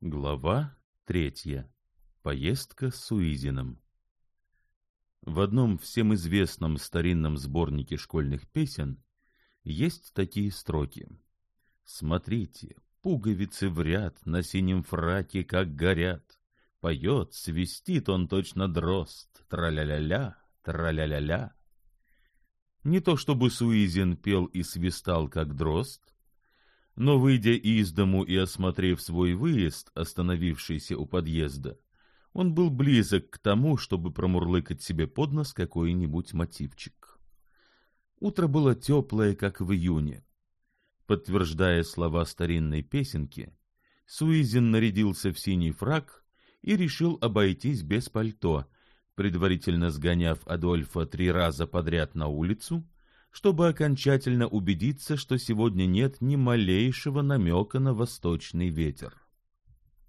Глава третья. Поездка с Суизиным. В одном всем известном старинном сборнике школьных песен есть такие строки. Смотрите, пуговицы в ряд на синем фраке как горят. Поет, свистит он точно дрозд, траля-ля-ля, траля-ля-ля. Не то чтобы Суизин пел и свистал как дрозд, но, выйдя из дому и осмотрев свой выезд, остановившийся у подъезда, он был близок к тому, чтобы промурлыкать себе под нос какой-нибудь мотивчик. Утро было теплое, как в июне. Подтверждая слова старинной песенки, Суизин нарядился в синий фраг и решил обойтись без пальто, предварительно сгоняв Адольфа три раза подряд на улицу чтобы окончательно убедиться, что сегодня нет ни малейшего намека на восточный ветер.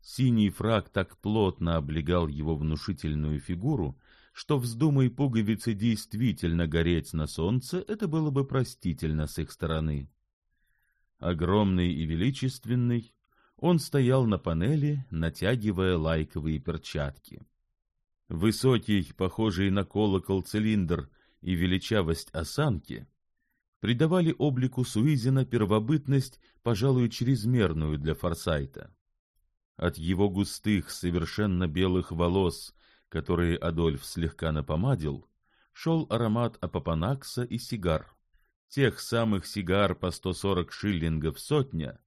Синий фраг так плотно облегал его внушительную фигуру, что вздумай пуговицы действительно гореть на солнце, это было бы простительно с их стороны. Огромный и величественный, он стоял на панели, натягивая лайковые перчатки. Высокий, похожий на колокол цилиндр и величавость осанки придавали облику Суизина первобытность, пожалуй, чрезмерную для Форсайта. От его густых, совершенно белых волос, которые Адольф слегка напомадил, шел аромат апопанакса и сигар. Тех самых сигар по 140 шиллингов сотня,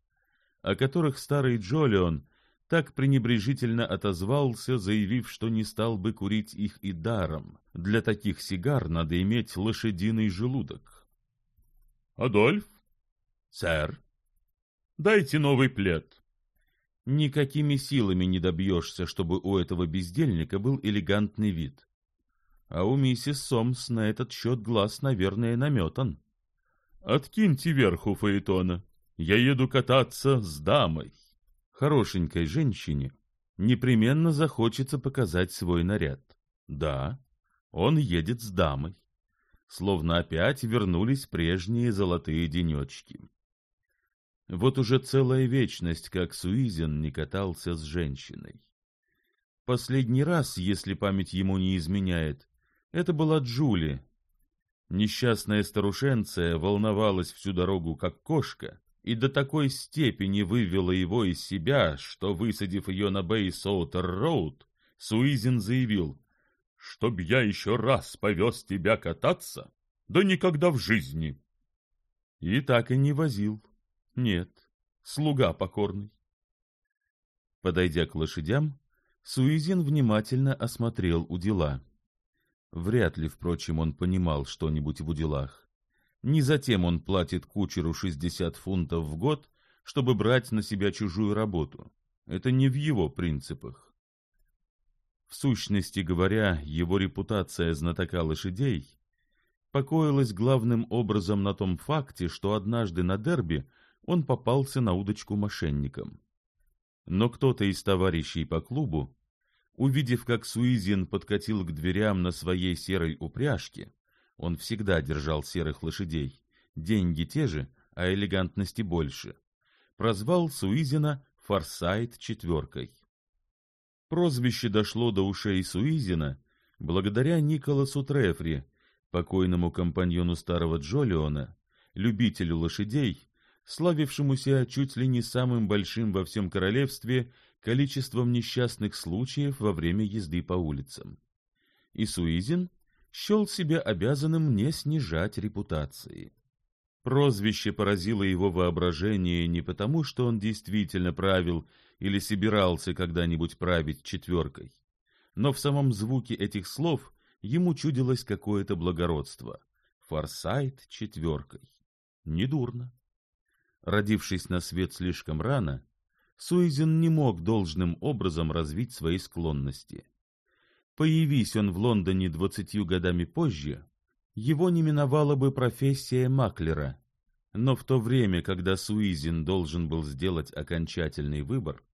о которых старый Джолион так пренебрежительно отозвался, заявив, что не стал бы курить их и даром. Для таких сигар надо иметь лошадиный желудок. Адольф? Сэр? Дайте новый плед. Никакими силами не добьешься, чтобы у этого бездельника был элегантный вид. А у миссис Сомс на этот счет глаз, наверное, наметан. Откиньте верху фаэтона. Я еду кататься с дамой. Хорошенькой женщине непременно захочется показать свой наряд. Да, он едет с дамой словно опять вернулись прежние золотые денечки. Вот уже целая вечность, как Суизин не катался с женщиной. Последний раз, если память ему не изменяет, это была Джули. Несчастная старушенция волновалась всю дорогу, как кошка, и до такой степени вывела его из себя, что, высадив ее на Бэй Соутер-Роуд, Суизин заявил — Чтоб я еще раз повез тебя кататься? Да никогда в жизни!» И так и не возил. Нет, слуга покорный. Подойдя к лошадям, Суизин внимательно осмотрел удила. Вряд ли, впрочем, он понимал что-нибудь в уделах. Не затем он платит кучеру 60 фунтов в год, чтобы брать на себя чужую работу. Это не в его принципах. В сущности говоря, его репутация знатока лошадей покоилась главным образом на том факте, что однажды на дерби он попался на удочку мошенникам. Но кто-то из товарищей по клубу, увидев, как Суизин подкатил к дверям на своей серой упряжке, он всегда держал серых лошадей, деньги те же, а элегантности больше, прозвал Суизина «Форсайт четверкой». Прозвище дошло до ушей Суизина благодаря Николасу Трефри, покойному компаньону старого Джолиона, любителю лошадей, славившемуся чуть ли не самым большим во всем королевстве количеством несчастных случаев во время езды по улицам. И Суизин счел себя обязанным не снижать репутации. Прозвище поразило его воображение не потому, что он действительно правил или собирался когда-нибудь править четверкой, но в самом звуке этих слов ему чудилось какое-то благородство. Форсайт четверкой. Недурно. Родившись на свет слишком рано, Суизин не мог должным образом развить свои склонности. Появись он в Лондоне двадцатью годами позже, его не миновала бы профессия маклера. Но в то время, когда Суизин должен был сделать окончательный выбор,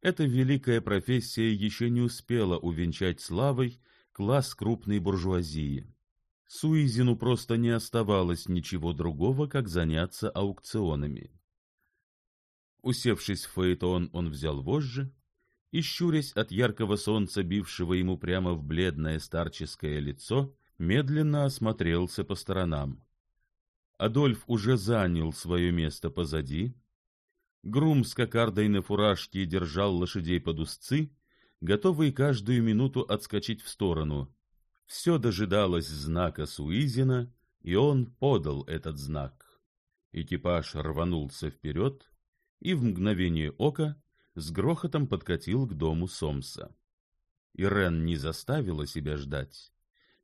эта великая профессия еще не успела увенчать славой класс крупной буржуазии. Суизину просто не оставалось ничего другого, как заняться аукционами. Усевшись в фаэтон, он взял вожжи и, щурясь от яркого солнца, бившего ему прямо в бледное старческое лицо, медленно осмотрелся по сторонам. Адольф уже занял свое место позади. Грум с кокардой на фуражке держал лошадей под узцы, готовый каждую минуту отскочить в сторону. Все дожидалось знака Суизина, и он подал этот знак. Экипаж рванулся вперед и в мгновение ока с грохотом подкатил к дому Сомса. Ирен не заставила себя ждать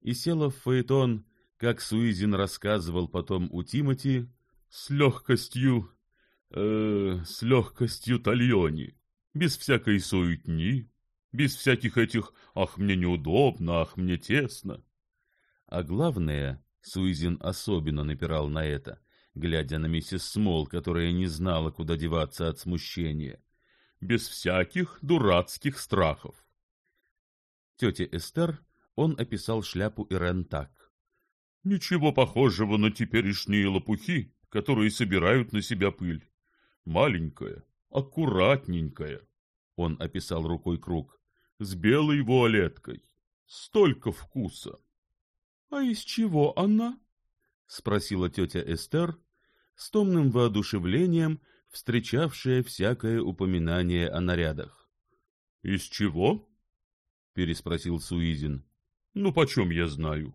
и села в фаэтон, как Суизин рассказывал потом у Тимати, с легкостью... Э, с легкостью Тальони, без всякой суетни, без всяких этих «ах, мне неудобно, ах, мне тесно». А главное, Суизин особенно напирал на это, глядя на миссис Смол, которая не знала, куда деваться от смущения, без всяких дурацких страхов. Тетя Эстер он описал шляпу Ирен так. «Ничего похожего на теперешние лопухи, которые собирают на себя пыль. Маленькая, аккуратненькая». Он описал рукой круг. «С белой вуалеткой. Столько вкуса!» «А из чего она?» — спросила тетя Эстер, с томным воодушевлением встречавшая всякое упоминание о нарядах. «Из чего?» — переспросил Суизин ну почем я знаю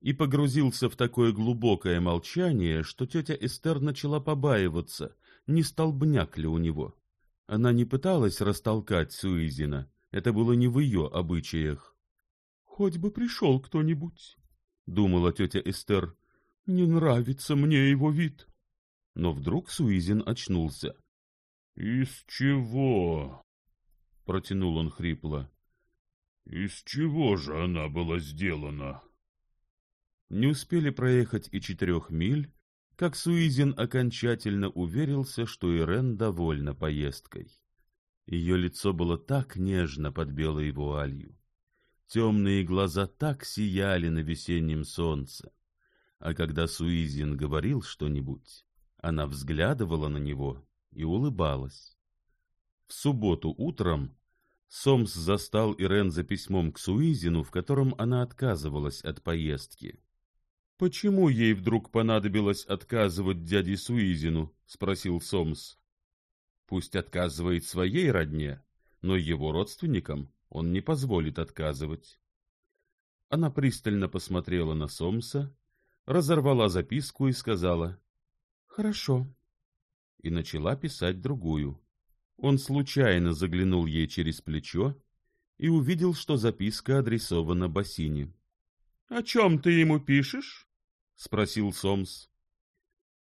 и погрузился в такое глубокое молчание, что тетя Эстер начала побаиваться, не столбняк ли у него. Она не пыталась растолкать Суизина, это было не в ее обычаях. — Хоть бы пришел кто-нибудь, — думала тетя Эстер, — не нравится мне его вид. Но вдруг Суизин очнулся. — Из чего? — протянул он хрипло. Из чего же она была сделана? Не успели проехать и четырех миль, как Суизин окончательно уверился, что Ирен довольна поездкой. Ее лицо было так нежно под белой вуалью. Темные глаза так сияли на весеннем солнце. А когда Суизин говорил что-нибудь, она взглядывала на него и улыбалась. В субботу утром Сомс застал Ирен за письмом к Суизину, в котором она отказывалась от поездки. «Почему ей вдруг понадобилось отказывать дяде Суизину?» — спросил Сомс. «Пусть отказывает своей родне, но его родственникам он не позволит отказывать». Она пристально посмотрела на Сомса, разорвала записку и сказала «Хорошо» и начала писать другую. Он случайно заглянул ей через плечо и увидел, что записка адресована Бассини. — О чем ты ему пишешь? — спросил Сомс.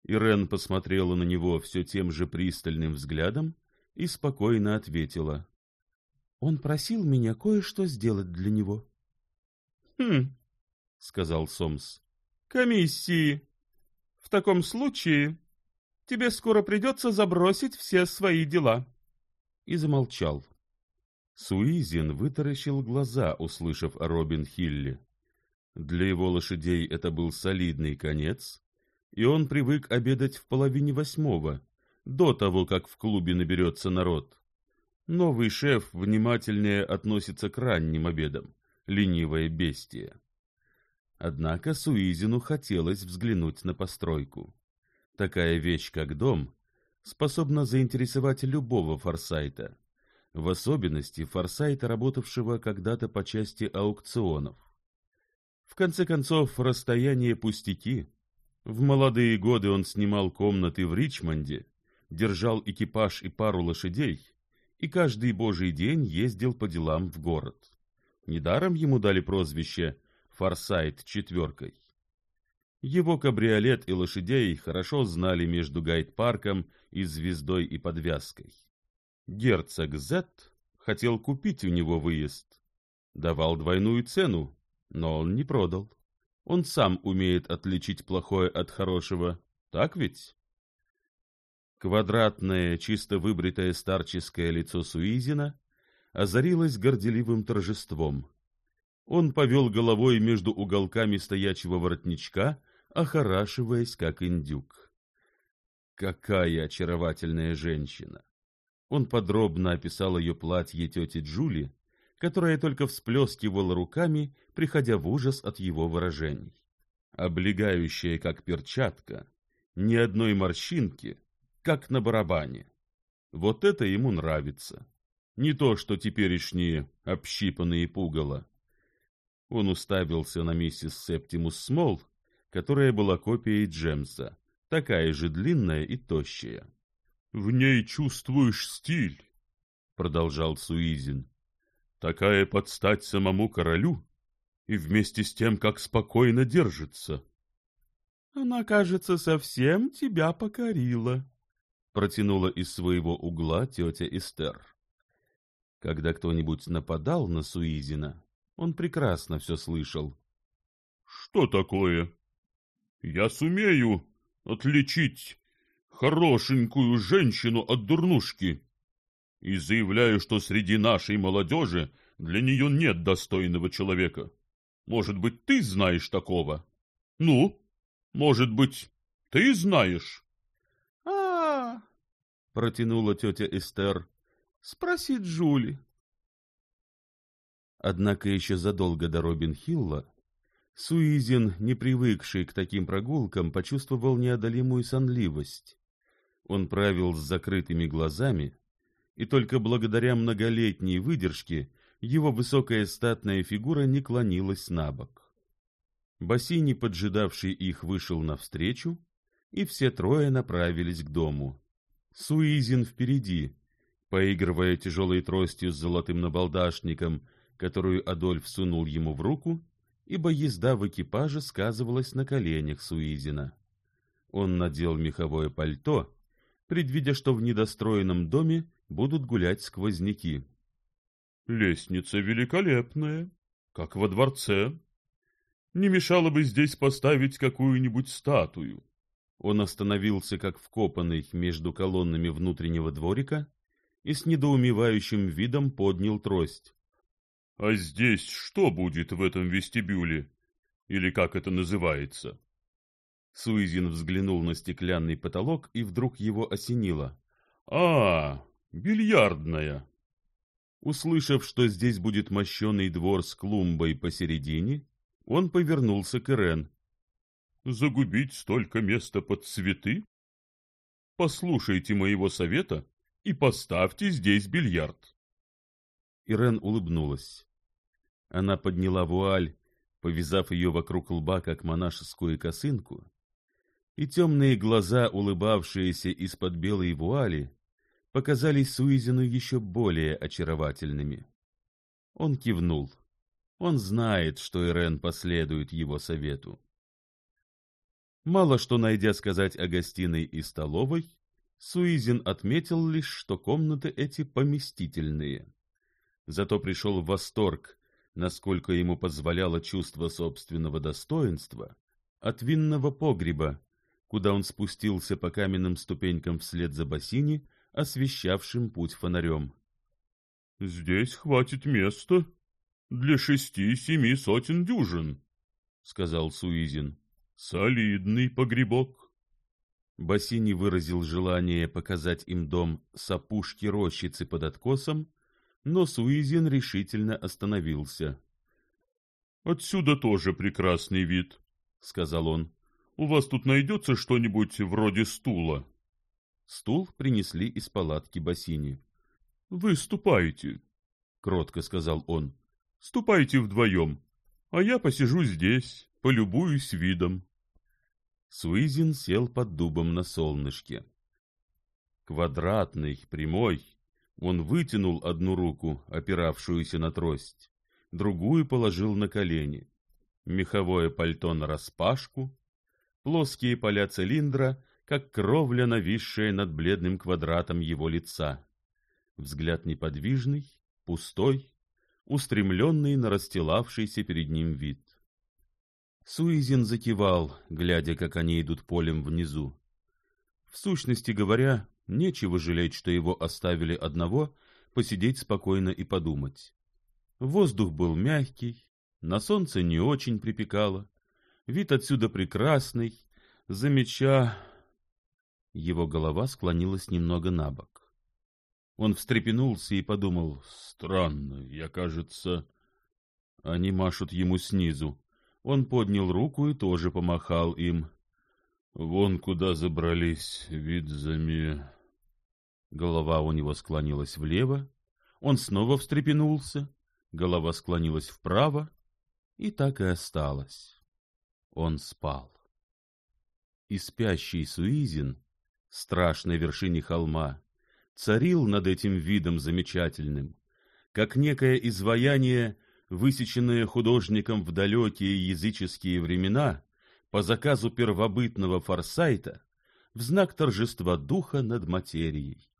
Ирен посмотрела на него все тем же пристальным взглядом и спокойно ответила. — Он просил меня кое-что сделать для него. — Хм, — сказал Сомс. — Комиссии. В таком случае тебе скоро придется забросить все свои дела. — и замолчал. Суизин вытаращил глаза, услышав о Робин Хилле. Для его лошадей это был солидный конец, и он привык обедать в половине восьмого, до того, как в клубе наберется народ. Новый шеф внимательнее относится к ранним обедам, ленивое бестие. Однако Суизину хотелось взглянуть на постройку. Такая вещь, как дом, способна заинтересовать любого форсайта, в особенности форсайта, работавшего когда-то по части аукционов. В конце концов, расстояние пустяки. В молодые годы он снимал комнаты в Ричмонде, держал экипаж и пару лошадей, и каждый божий день ездил по делам в город. Недаром ему дали прозвище «Форсайт четверкой». Его кабриолет и лошадей хорошо знали между гайд-парком и звездой и подвязкой. Герцог Зет хотел купить у него выезд. Давал двойную цену, но он не продал. Он сам умеет отличить плохое от хорошего, так ведь? Квадратное, чисто выбритое старческое лицо Суизина озарилось горделивым торжеством. Он повел головой между уголками стоячего воротничка охорашиваясь как индюк. Какая очаровательная женщина! Он подробно описал ее платье тети Джули, которая только всплескивала руками, приходя в ужас от его выражений. Облегающая, как перчатка, ни одной морщинки, как на барабане. Вот это ему нравится. Не то, что теперешние общипанные пугало. Он уставился на миссис Септимус Смол, которая была копией Джемса, такая же длинная и тощая. — В ней чувствуешь стиль, — продолжал Суизин. — Такая подстать самому королю и вместе с тем, как спокойно держится. — Она, кажется, совсем тебя покорила, — протянула из своего угла тетя Эстер. Когда кто-нибудь нападал на Суизина, он прекрасно все слышал. — Что такое? Я сумею отличить хорошенькую женщину от дурнушки и заявляю, что среди нашей молодежи для нее нет достойного человека. Может быть, ты знаешь такого? Ну, может быть, ты знаешь? А, -а, -а протянула тетя Эстер. Спроси Джули. Однако еще задолго до Робин Хилла Суизин, не привыкший к таким прогулкам, почувствовал неодолимую сонливость. Он правил с закрытыми глазами, и только благодаря многолетней выдержке его высокая статная фигура не клонилась на бок. Бассини, поджидавший их, вышел навстречу, и все трое направились к дому. Суизин впереди, поигрывая тяжелой тростью с золотым набалдашником, которую Адольф сунул ему в руку, ибо езда в экипаже сказывалась на коленях Суизина. Он надел меховое пальто, предвидя, что в недостроенном доме будут гулять сквозняки. — Лестница великолепная, как во дворце. Не мешало бы здесь поставить какую-нибудь статую. Он остановился, как вкопанный между колоннами внутреннего дворика, и с недоумевающим видом поднял трость. А здесь что будет в этом вестибюле? Или как это называется? Суизин взглянул на стеклянный потолок и вдруг его осенило. «А, бильярдная!» Услышав, что здесь будет мощенный двор с клумбой посередине, он повернулся к Ирен. «Загубить столько места под цветы? Послушайте моего совета и поставьте здесь бильярд!» Ирен улыбнулась. Она подняла вуаль, повязав ее вокруг лба, как монашескую косынку, и темные глаза, улыбавшиеся из-под белой вуали, показались Суизину еще более очаровательными. Он кивнул. Он знает, что Ирен последует его совету. Мало что найдя сказать о гостиной и столовой, Суизин отметил лишь, что комнаты эти поместительные. Зато пришел в восторг насколько ему позволяло чувство собственного достоинства, от винного погреба, куда он спустился по каменным ступенькам вслед за бассейни, освещавшим путь фонарем. — Здесь хватит места для шести-семи сотен дюжин, — сказал Суизин. — Солидный погребок. Бассини выразил желание показать им дом с опушки рощицы под откосом, но Суизин решительно остановился. «Отсюда тоже прекрасный вид», — сказал он. «У вас тут найдется что-нибудь вроде стула?» Стул принесли из палатки бассейни. «Вы ступайте», — кротко сказал он. «Ступайте вдвоем, а я посижу здесь, полюбуюсь видом». Суизин сел под дубом на солнышке. Квадратный, прямой, он вытянул одну руку, опиравшуюся на трость, другую положил на колени. Меховое пальто нараспашку, плоские поля цилиндра, как кровля, нависшая над бледным квадратом его лица. Взгляд неподвижный, пустой, устремленный на расстилавшийся перед ним вид. Суизин закивал, глядя, как они идут полем внизу. В сущности говоря, Нечего жалеть, что его оставили одного, посидеть спокойно и подумать. Воздух был мягкий, на солнце не очень припекало, вид отсюда прекрасный, замеча... Его голова склонилась немного на бок. Он встрепенулся и подумал, странно, я, кажется... Они машут ему снизу. Он поднял руку и тоже помахал им. Вон куда забрались, вид заме... Голова у него склонилась влево, он снова встрепенулся, голова склонилась вправо, и так и осталось. Он спал. И спящий Суизин, страшной вершине холма, царил над этим видом замечательным, как некое изваяние, высеченное художником в далекие языческие времена по заказу первобытного форсайта в знак торжества духа над материей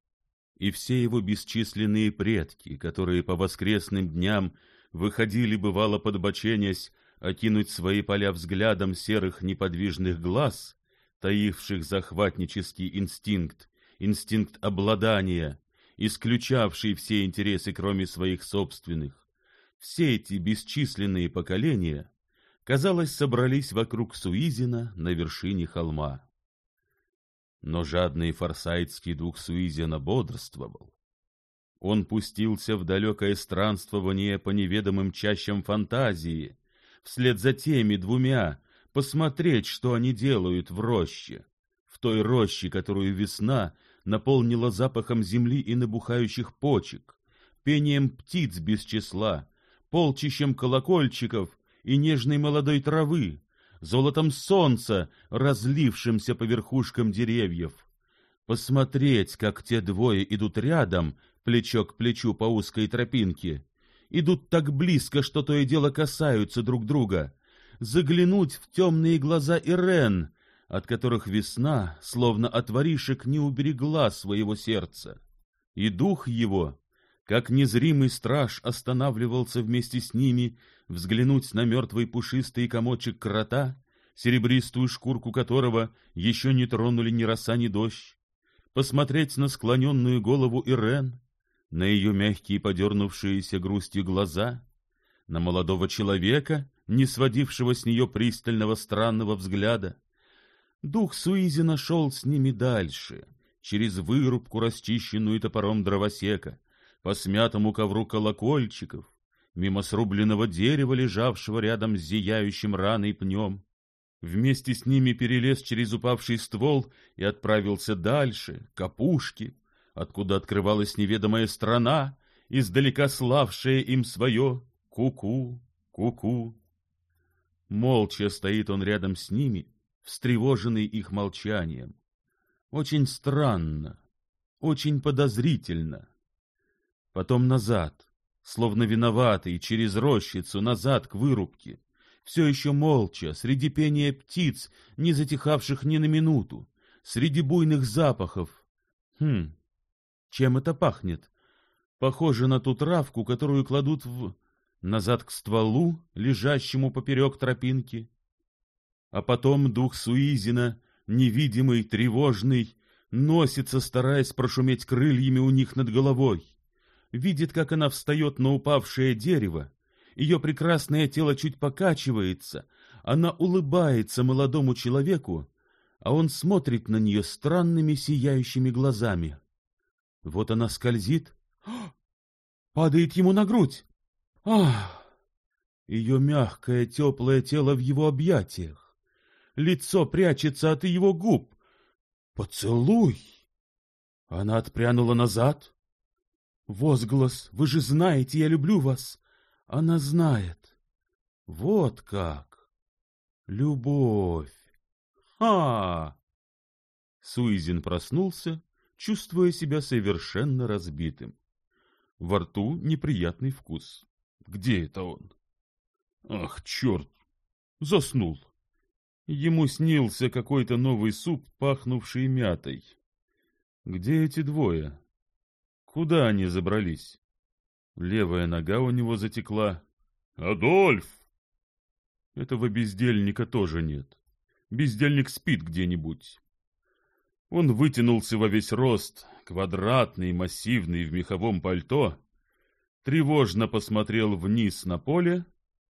и все его бесчисленные предки, которые по воскресным дням выходили, бывало, подбоченясь, окинуть свои поля взглядом серых неподвижных глаз, таивших захватнический инстинкт, инстинкт обладания, исключавший все интересы, кроме своих собственных. Все эти бесчисленные поколения, казалось, собрались вокруг Суизина на вершине холма но жадный форсайтский дух Суизина бодрствовал. Он пустился в далекое странствование по неведомым чащам фантазии, вслед за теми двумя, посмотреть, что они делают в роще, в той роще, которую весна наполнила запахом земли и набухающих почек, пением птиц без числа, полчищем колокольчиков и нежной молодой травы, золотом солнца, разлившимся по верхушкам деревьев. Посмотреть, как те двое идут рядом, плечо к плечу по узкой тропинке. Идут так близко, что то и дело касаются друг друга. Заглянуть в темные глаза Ирен, от которых весна, словно отворишек, не уберегла своего сердца. И дух его, как незримый страж останавливался вместе с ними взглянуть на мертвый пушистый комочек крота, серебристую шкурку которого еще не тронули ни роса, ни дождь, посмотреть на склоненную голову Ирен, на ее мягкие подернувшиеся грустью глаза, на молодого человека, не сводившего с нее пристального странного взгляда. Дух Суизи нашел с ними дальше, через вырубку, расчищенную топором дровосека, по смятому ковру колокольчиков, мимо срубленного дерева, лежавшего рядом с зияющим раной пнем. Вместе с ними перелез через упавший ствол и отправился дальше, к опушке, откуда открывалась неведомая страна, издалека славшая им свое «ку-ку, ку-ку». Молча стоит он рядом с ними, встревоженный их молчанием. Очень странно, очень подозрительно потом назад, словно виноватый, через рощицу назад к вырубке, все еще молча, среди пения птиц, не затихавших ни на минуту, среди буйных запахов. Хм, чем это пахнет? Похоже на ту травку, которую кладут в... Назад к стволу, лежащему поперек тропинки. А потом дух Суизина, невидимый, тревожный, носится, стараясь прошуметь крыльями у них над головой видит, как она встает на упавшее дерево. Ее прекрасное тело чуть покачивается. Она улыбается молодому человеку, а он смотрит на нее странными сияющими глазами. Вот она скользит, падает ему на грудь. Ах! Ее мягкое теплое тело в его объятиях. Лицо прячется от его губ. Поцелуй! Она отпрянула назад, Возглас, вы же знаете, я люблю вас. Она знает. Вот как. Любовь. Ха! Суизин проснулся, чувствуя себя совершенно разбитым. Во рту неприятный вкус. Где это он? Ах, черт! Заснул. Ему снился какой-то новый суп, пахнувший мятой. Где эти двое? Куда они забрались? Левая нога у него затекла. «Адольф!» Этого бездельника тоже нет. Бездельник спит где-нибудь. Он вытянулся во весь рост, квадратный, массивный, в меховом пальто, тревожно посмотрел вниз на поле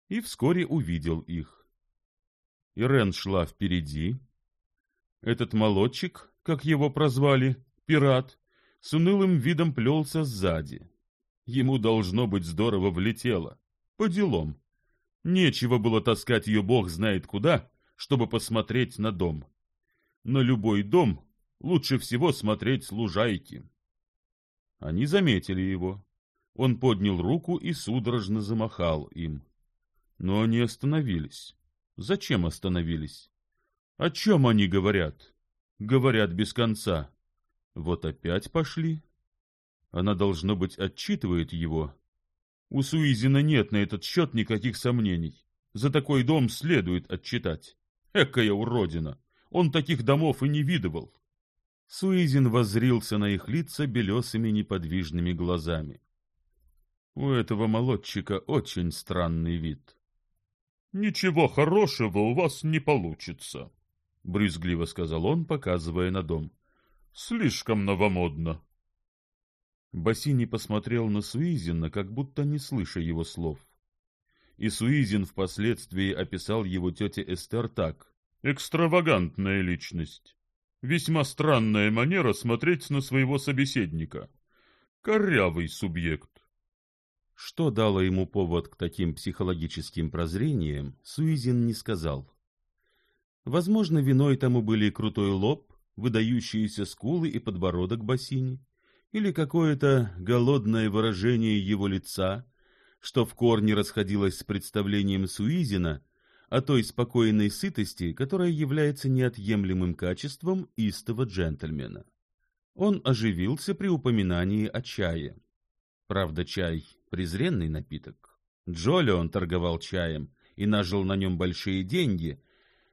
и вскоре увидел их. Ирен шла впереди. Этот молодчик, как его прозвали, пират, с унылым видом плелся сзади. Ему должно быть здорово влетело. По делам. Нечего было таскать ее бог знает куда, чтобы посмотреть на дом. На любой дом лучше всего смотреть с лужайки. Они заметили его. Он поднял руку и судорожно замахал им. Но они остановились. Зачем остановились? О чем они говорят? Говорят без конца. Вот опять пошли. Она, должно быть, отчитывает его. У Суизина нет на этот счет никаких сомнений. За такой дом следует отчитать. Экая уродина! Он таких домов и не видывал. Суизин воззрился на их лица белесыми неподвижными глазами. У этого молодчика очень странный вид. — Ничего хорошего у вас не получится, — брызгливо сказал он, показывая на дом слишком новомодно. Бассини посмотрел на Суизина, как будто не слыша его слов. И Суизин впоследствии описал его тете Эстер так. «Экстравагантная личность. Весьма странная манера смотреть на своего собеседника. Корявый субъект». Что дало ему повод к таким психологическим прозрениям, Суизин не сказал. Возможно, виной тому были крутой лоб, выдающиеся скулы и подбородок бассейни, или какое-то голодное выражение его лица, что в корне расходилось с представлением Суизина о той спокойной сытости, которая является неотъемлемым качеством истого джентльмена. Он оживился при упоминании о чае. Правда, чай — презренный напиток. Джолион торговал чаем и нажил на нем большие деньги,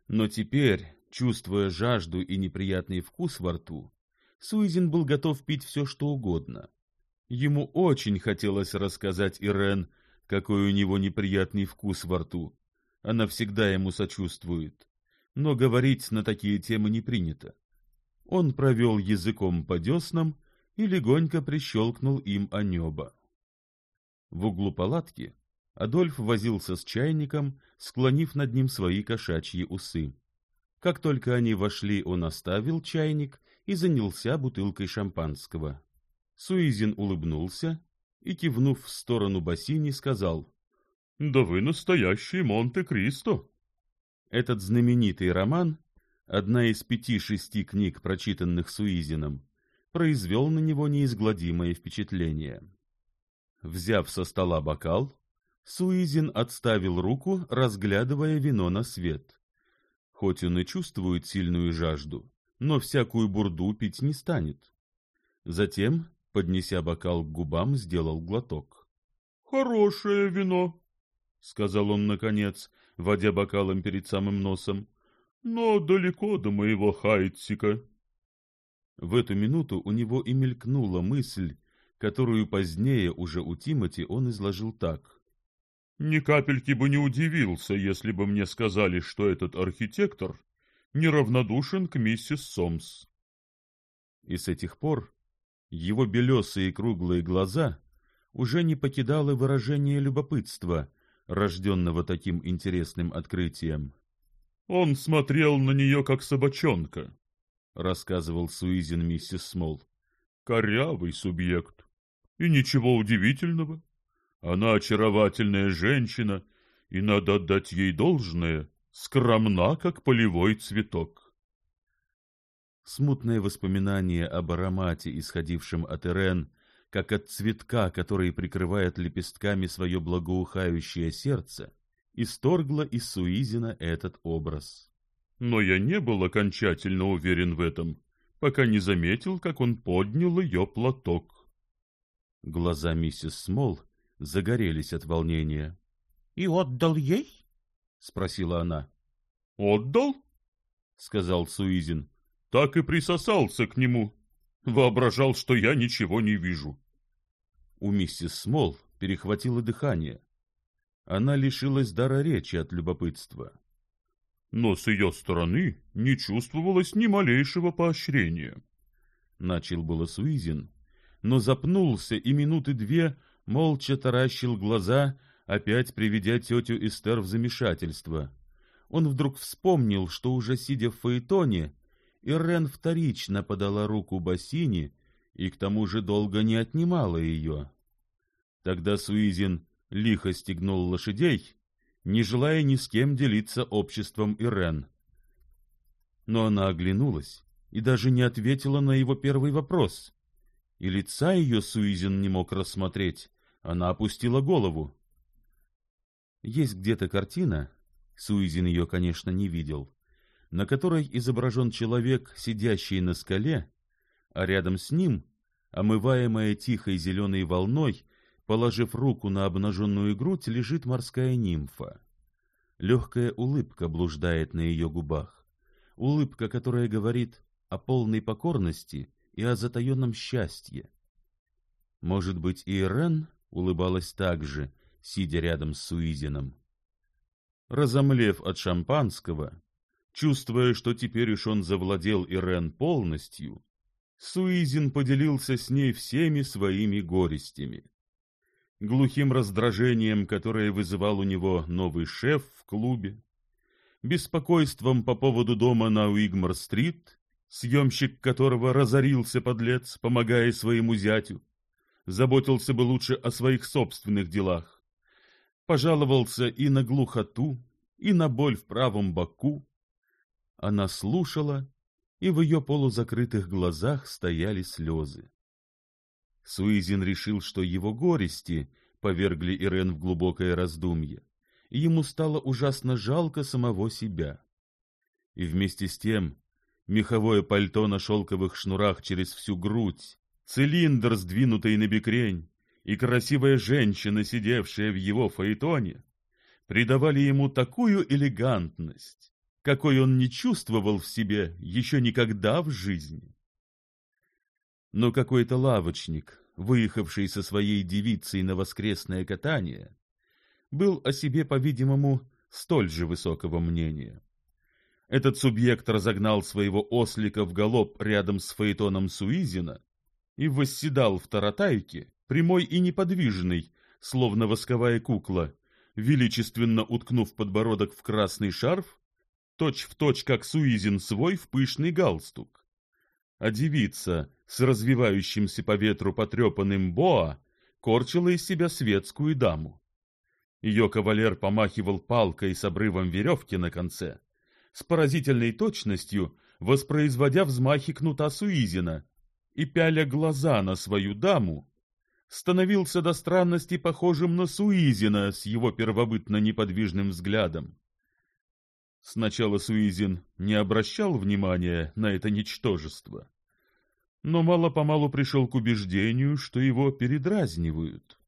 но теперь Чувствуя жажду и неприятный вкус во рту, Суизин был готов пить все, что угодно. Ему очень хотелось рассказать Ирен, какой у него неприятный вкус во рту. Она всегда ему сочувствует. Но говорить на такие темы не принято. Он провел языком по деснам и легонько прищелкнул им о небо. В углу палатки Адольф возился с чайником, склонив над ним свои кошачьи усы. Как только они вошли, он оставил чайник и занялся бутылкой шампанского. Суизин улыбнулся и, кивнув в сторону бассейни, сказал «Да вы настоящий Монте-Кристо!» Этот знаменитый роман, одна из пяти-шести книг, прочитанных Суизином, произвел на него неизгладимое впечатление. Взяв со стола бокал, Суизин отставил руку, разглядывая вино на свет — хоть он и чувствует сильную жажду, но всякую бурду пить не станет. Затем, поднеся бокал к губам, сделал глоток. «Хорошее вино», — сказал он наконец, водя бокалом перед самым носом, — «но далеко до моего хайтсика». В эту минуту у него и мелькнула мысль, которую позднее уже у Тимати он изложил так. Ни капельки бы не удивился, если бы мне сказали, что этот архитектор неравнодушен к миссис Сомс. И с этих пор его белесые круглые глаза уже не покидало выражение любопытства, рожденного таким интересным открытием. «Он смотрел на нее, как собачонка», — рассказывал Суизин миссис Смол. «Корявый субъект. И ничего удивительного. Она очаровательная женщина и надо отдать ей должное, скромна, как полевой цветок. Смутное воспоминание об аромате, исходившем от Ирен, как от цветка, который прикрывает лепестками свое благоухающее сердце, исторгло из Суизина этот образ. Но я не был окончательно уверен в этом, пока не заметил, как он поднял ее платок. Глаза миссис Смолл загорелись от волнения. — И отдал ей? — спросила она. — Отдал? — сказал Суизин. — Так и присосался к нему. Воображал, что я ничего не вижу. У миссис Смол перехватило дыхание. Она лишилась дара речи от любопытства. Но с ее стороны не чувствовалось ни малейшего поощрения. Начал было Суизин, но запнулся и минуты две молча таращил глаза, опять приведя тетю Эстер в замешательство. Он вдруг вспомнил, что уже сидя в фаэтоне, Ирен вторично подала руку бассейне и к тому же долго не отнимала ее. Тогда Суизин лихо стегнул лошадей, не желая ни с кем делиться обществом Ирен. Но она оглянулась и даже не ответила на его первый вопрос и лица ее Суизин не мог рассмотреть. Она опустила голову. Есть где-то картина, Суизин ее, конечно, не видел, на которой изображен человек, сидящий на скале, а рядом с ним, омываемая тихой зеленой волной, положив руку на обнаженную грудь, лежит морская нимфа. Легкая улыбка блуждает на ее губах, улыбка, которая говорит о полной покорности и о затаенном счастье. Может быть, и Рен улыбалась так же, сидя рядом с Суизином. Разомлев от шампанского, чувствуя, что теперь уж он завладел Ирен полностью, Суизин поделился с ней всеми своими горестями. Глухим раздражением, которое вызывал у него новый шеф в клубе, беспокойством по поводу дома на Уигмар-стрит съемщик которого разорился подлец, помогая своему зятю, заботился бы лучше о своих собственных делах, пожаловался и на глухоту, и на боль в правом боку. Она слушала, и в ее полузакрытых глазах стояли слезы. Суизин решил, что его горести повергли Ирен в глубокое раздумье, и ему стало ужасно жалко самого себя. И вместе с тем меховое пальто на шелковых шнурах через всю грудь, цилиндр, сдвинутый на бекрень, и красивая женщина, сидевшая в его фаэтоне, придавали ему такую элегантность, какой он не чувствовал в себе еще никогда в жизни. Но какой-то лавочник, выехавший со своей девицей на воскресное катание, был о себе, по-видимому, столь же высокого мнения. Этот субъект разогнал своего ослика в галоп рядом с Фаэтоном Суизина и восседал в таратайке, прямой и неподвижный, словно восковая кукла, величественно уткнув подбородок в красный шарф, точь в точь, как Суизин свой в пышный галстук. А девица с развивающимся по ветру потрепанным боа корчила из себя светскую даму. Ее кавалер помахивал палкой с обрывом веревки на конце — с поразительной точностью, воспроизводя взмахи кнута Суизина, и, пяля глаза на свою даму, становился до странности похожим на Суизина с его первобытно неподвижным взглядом. Сначала Суизин не обращал внимания на это ничтожество, но мало-помалу пришел к убеждению, что его передразнивают.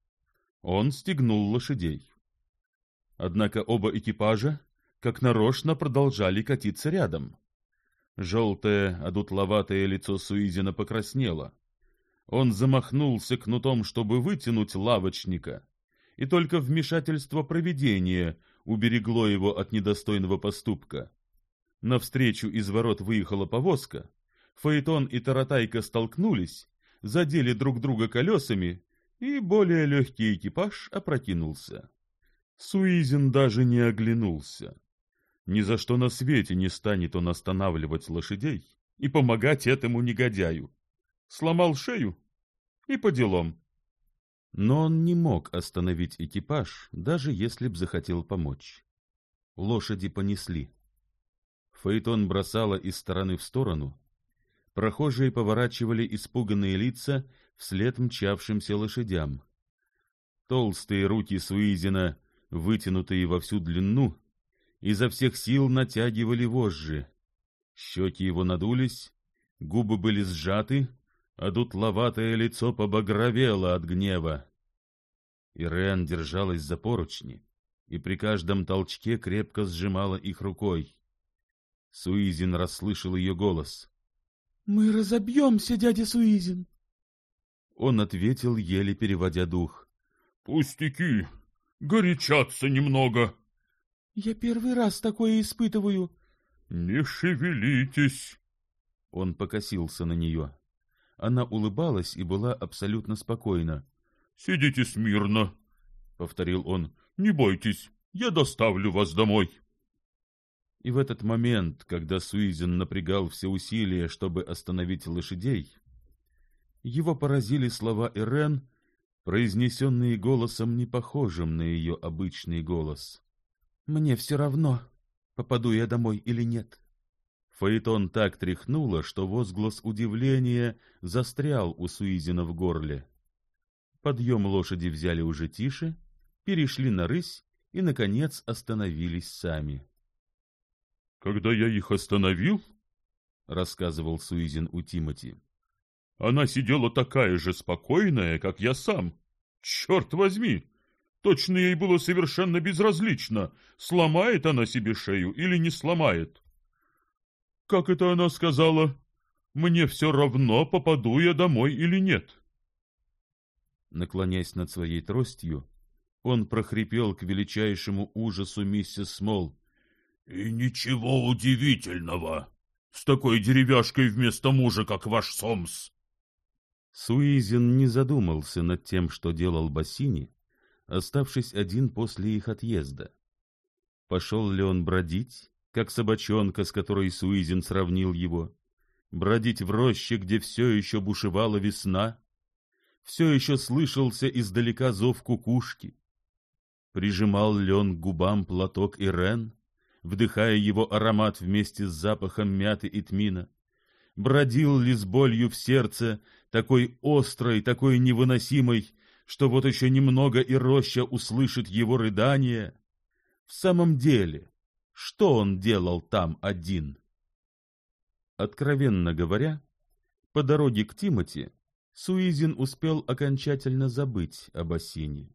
Он стегнул лошадей. Однако оба экипажа как нарочно продолжали катиться рядом. Желтое, одутловатое лицо Суизина покраснело. Он замахнулся кнутом, чтобы вытянуть лавочника, и только вмешательство провидения уберегло его от недостойного поступка. Навстречу из ворот выехала повозка, Фаэтон и Таратайка столкнулись, задели друг друга колесами, и более легкий экипаж опрокинулся. Суизин даже не оглянулся ни за что на свете не станет он останавливать лошадей и помогать этому негодяю. Сломал шею и по делам. Но он не мог остановить экипаж, даже если б захотел помочь. Лошади понесли. Фаэтон бросала из стороны в сторону. Прохожие поворачивали испуганные лица вслед мчавшимся лошадям. Толстые руки Суизина, вытянутые во всю длину, изо всех сил натягивали вожжи. Щеки его надулись, губы были сжаты, а дутловатое лицо побагровело от гнева. Ирен держалась за поручни и при каждом толчке крепко сжимала их рукой. Суизин расслышал ее голос. — Мы разобьемся, дядя Суизин! Он ответил, еле переводя дух. — Пустяки! Горячаться немного! — я первый раз такое испытываю. Не шевелитесь. Он покосился на нее. Она улыбалась и была абсолютно спокойна. Сидите смирно, повторил он. Не бойтесь, я доставлю вас домой. И в этот момент, когда Суизин напрягал все усилия, чтобы остановить лошадей, его поразили слова Ирен, произнесенные голосом, не похожим на ее обычный голос. Мне все равно, попаду я домой или нет. Фаэтон так тряхнуло, что возглас удивления застрял у Суизина в горле. Подъем лошади взяли уже тише, перешли на рысь и, наконец, остановились сами. — Когда я их остановил, — рассказывал Суизин у Тимати, — она сидела такая же спокойная, как я сам. Черт возьми! Точно ей было совершенно безразлично, сломает она себе шею или не сломает. Как это она сказала? Мне все равно, попаду я домой или нет. Наклоняясь над своей тростью, он прохрипел к величайшему ужасу миссис Смол. — И ничего удивительного! С такой деревяшкой вместо мужа, как ваш Сомс! Суизин не задумался над тем, что делал Бассини, оставшись один после их отъезда. Пошел ли он бродить, как собачонка, с которой Суизин сравнил его, бродить в роще, где все еще бушевала весна, все еще слышался издалека зов кукушки? Прижимал ли он к губам платок Ирен, вдыхая его аромат вместе с запахом мяты и тмина? Бродил ли с болью в сердце, такой острой, такой невыносимой, что вот еще немного и роща услышит его рыдание. В самом деле, что он делал там один? Откровенно говоря, по дороге к Тимати Суизин успел окончательно забыть об осине.